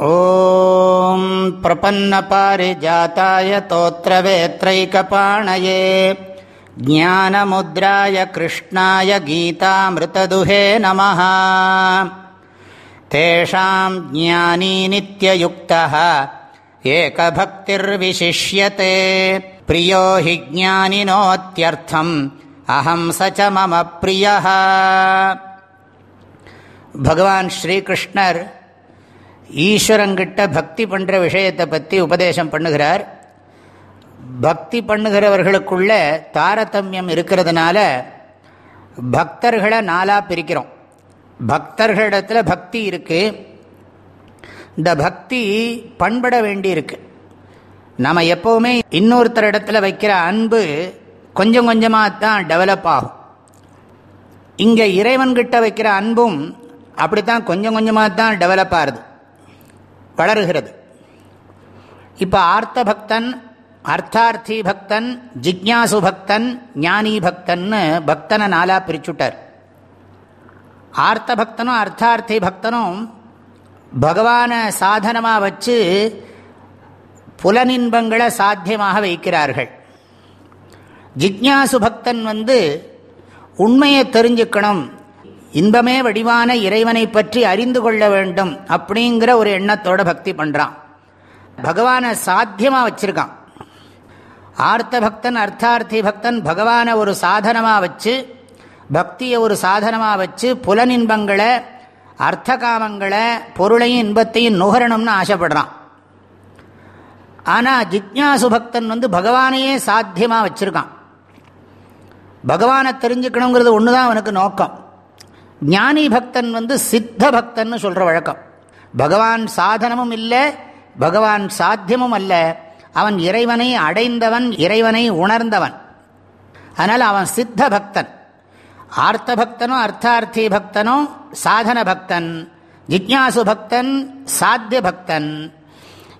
ॐ प्रपन्नपारिजाताय तोत्रवेत्रैकपाणये ज्ञानमुद्राय कृष्णाय गीतामृतदुहे नमः। तेषां ज्ञानी नित्ययुक्तः एकभक्तिर्विशिष्यते। प्रियो हि ज्ञानिनोत्यर्थम् अहं स च मम प्रियः। भगवान् श्रीकृष्णर् ஈஸ்வரங்கிட்ட பக்தி பண்ணுற விஷயத்தை பற்றி உபதேசம் பண்ணுகிறார். பக்தி பண்ணுகிறவர்களுக்குள்ள தாரதமியம் இருக்கிறதுனால பக்தர்களை நாளாக பிரிக்கிறோம். பக்தர்களிடத்தில் பக்தி இருக்குது இந்த பக்தி பண்பட வேண்டி இருக்கு. நம்ம எப்போவுமே இன்னொருத்தர் இடத்துல வைக்கிற அன்பு கொஞ்சம் கொஞ்சமாக தான் டெவலப் ஆகும். இங்கே இறைவன்கிட்ட வைக்கிற அன்பும் அப்படி தான் கொஞ்சம் கொஞ்சமாக தான் டெவலப் ஆகுது. வளருகிறது இப்போ ஆர்த்த பக்தன் அர்த்தார்த்தி பக்தன் ஜிக்யாசு பக்தன் ஞானி பக்தன்னு பக்தனை நாளாக பிரிச்சுட்டார். ஆர்த்த பக்தனும் அர்த்தார்த்தி பக்தனும் பகவானை சாதனமாக வச்சு புலனின்பங்களை சாத்தியமாக வைக்கிறார்கள். ஜிக்யாசு பக்தன் வந்து உண்மையை தெரிஞ்சுக்கணும். இன்பமே வடிவான இறைவனை பற்றி அறிந்து கொள்ள வேண்டும் அப்படிங்கிற ஒரு எண்ணத்தோட பக்தி பண்ணுறான் பகவானை சாத்தியமாக வச்சிருக்கான். ஆர்த்த பக்தன் அர்த்தார்த்தி பக்தன் பகவானை ஒரு சாதனமாக வச்சு பக்தியை ஒரு சாதனமாக வச்சு புலனின்பங்களை அர்த்த காமங்களை பொருளையும் இன்பத்தையும் நுகரணும்னு ஆசைப்படுறான். ஆனால் ஜிக்யாசு பக்தன் வந்து பகவானையே சாத்தியமாக வச்சுருக்கான். பகவானை தெரிஞ்சுக்கணுங்கிறது ஒன்று தான் அவனுக்கு நோக்கம். ஞானி பக்தன் வந்து சித்த பக்தன் சொல்கிற வழக்கம். பகவான் சாதனமும் இல்லை பகவான் சாத்தியமும் அல்ல. அவன் இறைவனை அடைந்தவன் இறைவனை உணர்ந்தவன். அதனால் அவன் சித்த பக்தன் ஆர்த்த பக்தனும் அர்த்தார்த்தி பக்தனும் சாதன பக்தன் ஜிக்யாசு பக்தன் சாத்திய பக்தன்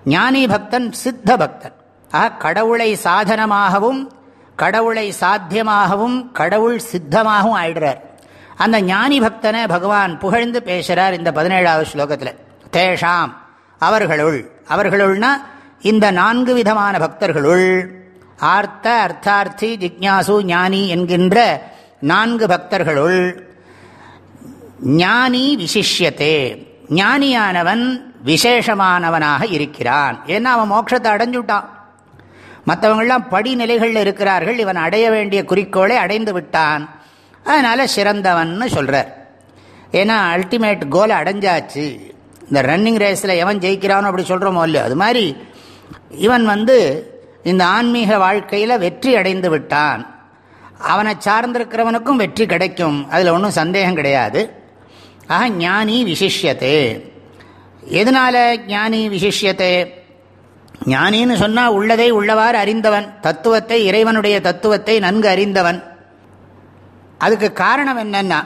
ஞானி பக்தன் சித்த பக்தன் ஆக கடவுளை சாதனமாகவும் கடவுளை சாத்தியமாகவும் கடவுள் சித்தமாகவும் ஆயிடுறார். அந்த ஞானி பக்தனை பகவான் புகழ்ந்து பேசுகிறார் இந்த பதினேழாவது ஸ்லோகத்தில். தேஷாம் அவர்களுள். அவர்களுள்னா இந்த நான்கு விதமான பக்தர்களுள். ஆர்த்த அர்த்தார்த்தி ஜிக்யாசு ஞானி என்கின்ற நான்கு பக்தர்களுள். ஞானி விசிஷ்யத்தே. ஞானியானவன் விசேஷமானவனாக இருக்கிறான். ஏன்னா அவன் மோட்சத்தை அடைஞ்சுட்டான். மற்றவங்கள்லாம் படிநிலைகளில் இருக்கிறார்கள். இவன் அடைய வேண்டிய குறிக்கோளை அடைந்து விட்டான். அதனால் சிறந்தவன் சொல்கிறார் ஏன்னா அல்டிமேட் கோலை அடைஞ்சாச்சு. இந்த ரன்னிங் ரேஸில் எவன் ஜெயிக்கிறானோ அப்படி சொல்கிறோமோ இல்லையோ? அது மாதிரி இவன் வந்து இந்த ஆன்மீக வாழ்க்கையில் வெற்றி அடைந்து விட்டான். அவனை சார்ந்திருக்கிறவனுக்கும் வெற்றி கிடைக்கும். அதில் ஒன்றும் சந்தேகம் கிடையாது. ஆக ஞானி விசிஷ்யத்தே. எதனால ஞானி விசிஷ்யத்தே? ஞானின்னு சொன்னால் உள்ளதை உள்ளவாறு அறிந்தவன். தத்துவத்தை இறைவனுடைய தத்துவத்தை நன்கு அறிந்தவன். அதுக்கு காரணம் என்னன்னா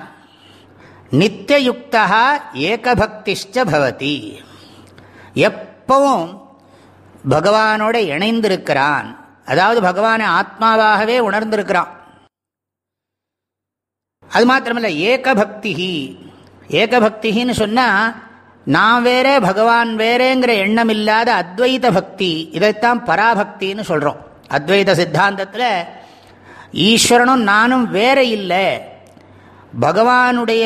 நித்தியுக்தா ஏகபக்திஷ்ட பவதி. எப்பவும் பகவானோட இணைந்திருக்கிறான். அதாவது பகவானை ஆத்மாவாகவே உணர்ந்திருக்கிறான். அது மாத்திரமல்ல ஏகபக்தி ஏகபக்தின்னு சொன்னால் நான் வேற பகவான் வேறேங்கிற எண்ணம் இல்லாத அத்வைத பக்தி. இதைத்தான் பராபக்தின்னு சொல்கிறோம் அத்வைத சித்தாந்தத்தில் ஈஸ்வரனும் நானும் வேற இல்லை. பகவானுடைய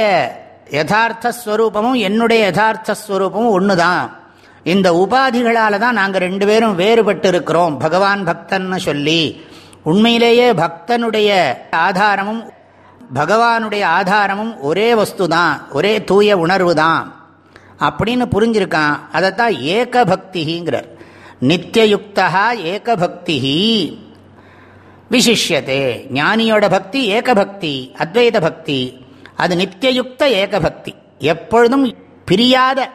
யதார்த்த ஸ்வரூபமும் என்னுடைய யதார்த்த ஸ்வரூபமும் ஒன்று தான் இந்த உபாதிகளால் தான் நாங்கள் ரெண்டு பேரும் வேறுபட்டு இருக்கிறோம் பகவான் பக்தன்னு சொல்லி. உண்மையிலேயே பக்தனுடைய ஆதாரமும் பகவானுடைய ஆதாரமும் ஒரே வஸ்து தான் ஒரே தூய உணர்வு தான் அப்படின்னு புரிஞ்சிருக்கான். அதைத்தான் ஏகபக்திங்கிறார் நித்தியயுக்தா ஏகபக்தி விசிஷ்யத்தே ஞானியோட பக்தி ஏகபக்தி அத்வைத பக்தி. அது நித்தியயுக்த ஏகபக்தி. எப்பொழுதும் பிரியாத.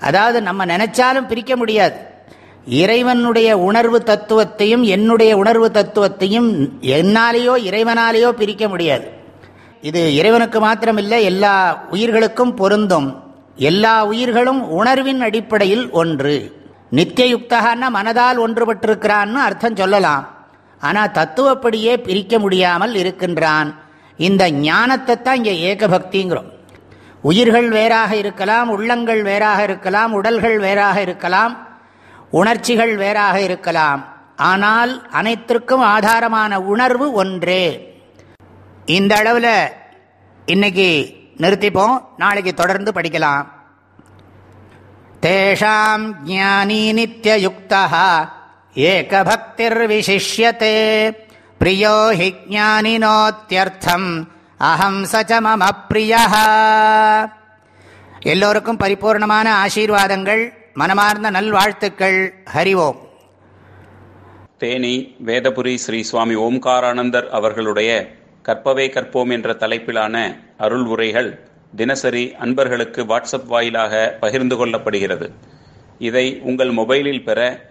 அதாவது நம்ம நினைச்சாலும் பிரிக்க முடியாது. இறைவனுடைய உணர்வு தத்துவத்தையும் என்னுடைய உணர்வு தத்துவத்தையும் என்னாலேயோ இறைவனாலேயோ பிரிக்க முடியாது. இது இறைவனுக்கு மாத்திரமில்லை எல்லா உயிர்களுக்கும் பொருந்தும். எல்லா உயிர்களும் உணர்வின் அடிப்படையில் ஒன்று. நித்தியயுக்தகான்னா மனதால் ஒன்றுபட்டிருக்கிறான்னு அர்த்தம் சொல்லலாம். ஆனால் தத்துவப்படியே பிரிக்க முடியாமல் இருக்கின்றான். இந்த ஞானத்தை தான் இங்கே ஏகபக்திங்கிறோம். உயிர்கள் வேறாக இருக்கலாம் உள்ளங்கள் வேறாக இருக்கலாம் உடல்கள் வேறாக இருக்கலாம் உணர்ச்சிகள் வேறாக இருக்கலாம். ஆனால் அனைத்திற்கும் ஆதாரமான உணர்வு ஒன்றே. இந்த அளவில் இன்னைக்கு நிறுத்திப்போம். நாளைக்கு தொடர்ந்து படிக்கலாம். தேஷாம் ஜானி நித்தியுக்தா ஏகபக்திர் விசிஷ்யத்தே பிரியோ ஹி ஜானினோத்தியர்த்தம் அகம் சச்ச மம பிரியா எல்லோருக்கும் பரிபூர்ணமான ஆசீர்வாதங்கள் மனமார்ந்த நல்வாழ்த்துக்கள். ஹரிவோம் தேனி வேதபுரி ஸ்ரீ சுவாமி ஓம்காரானந்தர் அவர்களுடைய கற்பவே கற்போம் என்ற தலைப்பிலான அருள் உரைகள் தினசரி அன்பர்களுக்கு வாட்ஸ்அப் வாயிலாக பகிர்ந்து கொள்ளப்படுகிறது. இதை உங்கள் மொபைலில் பெற